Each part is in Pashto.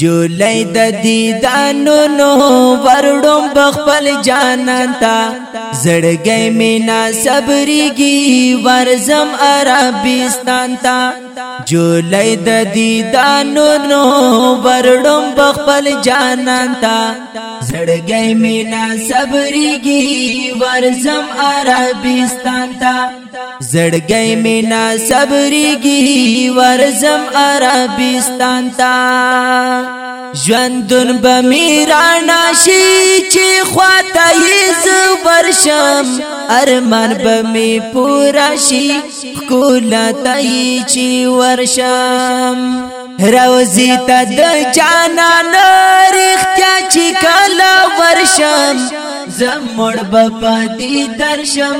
جولای د دیدانو نو ورډم بخپل جانان تا زړګي مینا صبرېږي ورزم عربستان تا جولای د دیدانو نو ورډم بخپل جانان تا زړګي مینا صبرېږي ورزم عربستان ته زړګي مینا صبرېږي ورزم عربستان ته ژوندون به میرانا شي چې خواته یې برشم ارمان به می پورا شي کولا تای چې ورشم روزی ته د جانا نرختیا چې کلا ورشم زمړ به پاتې درشم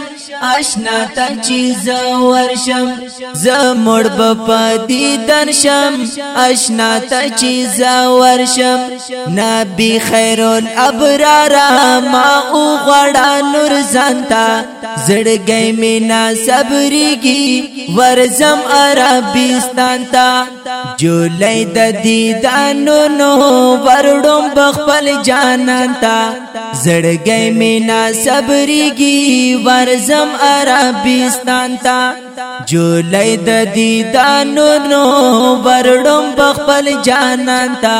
آشنا ته چې ورشم زمړ به پاتې درشم آشنا ته چې ور برابر شم نبی خیرون ابرارا ما او غڑا نور زانتا زڑگئی مینا صبری گی ورزم عربستان تا جولی دا دیدانو نو وردم بخپل جانان تا زڑگئی مینا صبری گی ورزم عربستان تا جولای د دیدانونو برډم بخپل جانان تا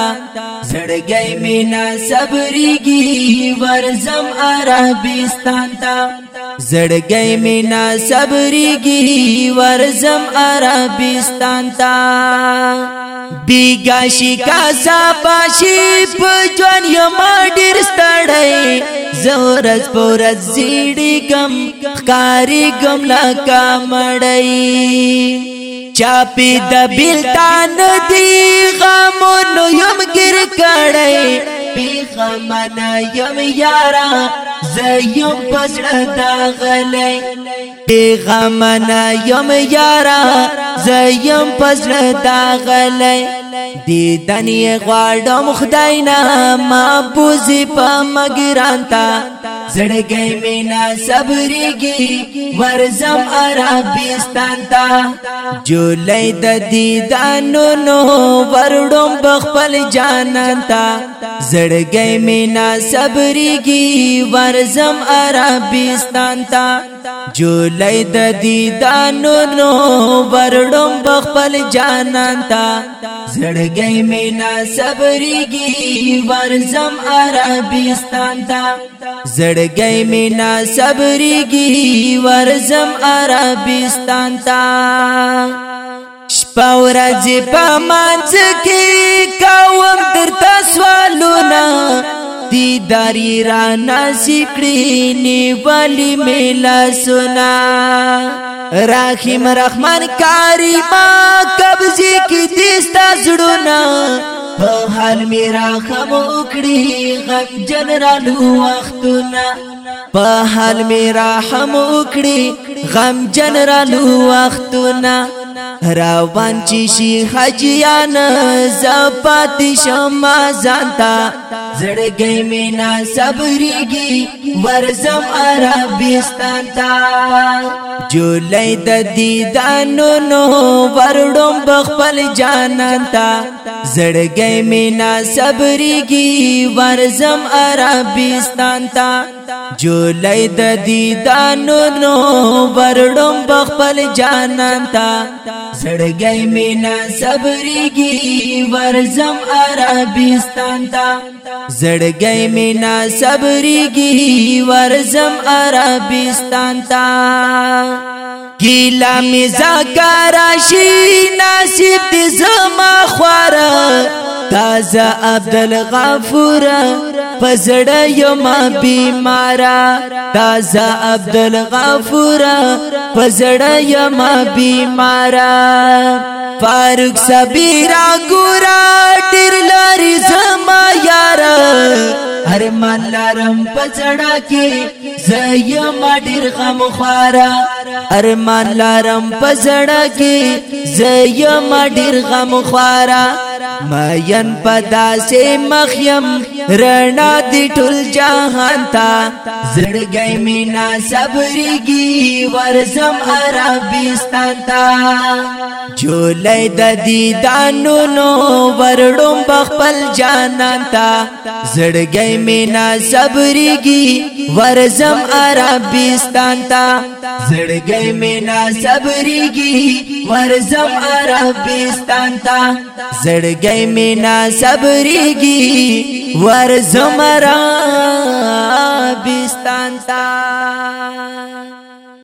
زړګي مینا صبرېږي ورزم عربستان ته زړګي مینا صبرېږي ورزم عربستان ته بیگا شکا ساباشی پجوان یما ډیر ستړی زورز پورز زیڑی گم خکاری گم لکا مڑی چاپی د بیلتان دی غمونو یم ګر کړی پی غمن یم یارا زیم پسړه دا غلې پی غمن یم یارا زیم پسړه دا غلې دی دنی غواړم خدای نه ما بوزي په مګرانتا زړګي مینا صبرېږي ورزم عربستان تا جولای د دیدانو نو ورډم بخپل جانان تا زړګي مینا صبرېږي ورزم عربستان تا جولای د دیدانو نو ورډم بخپل جانان تا زړګي مې نه صبرېږي ورزم عربستان ته زړګي مې نه صبرېږي ورزم عربستان ته شپاورا جی پا مانچ کی کاوم در تسوالونا دیداری را ناسکڑی نیوالی میلا سنا راخیم رحمان کاری ما قبضه کې دېستا زړونه په حال میرا خمو کړی غم جنرالو وختونه په حال میرا خمو کړی غم جنرالو وختونه روان چی شي حجیان زپات شما زانتا زړګي مینا صبرېږي ورزم عربستان تا جولای د دیدانو نو ورډم بخپل جانان تا زړګي مینا صبرېږي ورزم عربستان تا جولای د دیدانو نو ورډم بخپل جانان تا زړګی مینا صبرېږي ورزم عربستان تا زړګی مینا صبرېږي ورزم عربستان تا ګیلا می زکراشي نصیب دې زما خوره تازه عبدالغفور پزړه یم بیمارا تازه عبدالغفور پزړه یم بیمارا فاروق سبیرا ګورا ډیر لري زما یار هر مان لارم پزړه کې زیم ډیر غم خوارا ارمان لارم پزړه کې زیم ډیر غم خوارا ماین پداسه مخیم رڼا دی ټول جهان تا زړګی مینا صبرېږي ورزم عربستان تا جولای د دیدانو نو ورډم بخپل جانان تا زړګی مینا صبرېږي ورزم عربستان تا زړګی گئی مینا صبریږي ورزم عربستان ته زړګي مینا صبریږي ورزم عربستان ته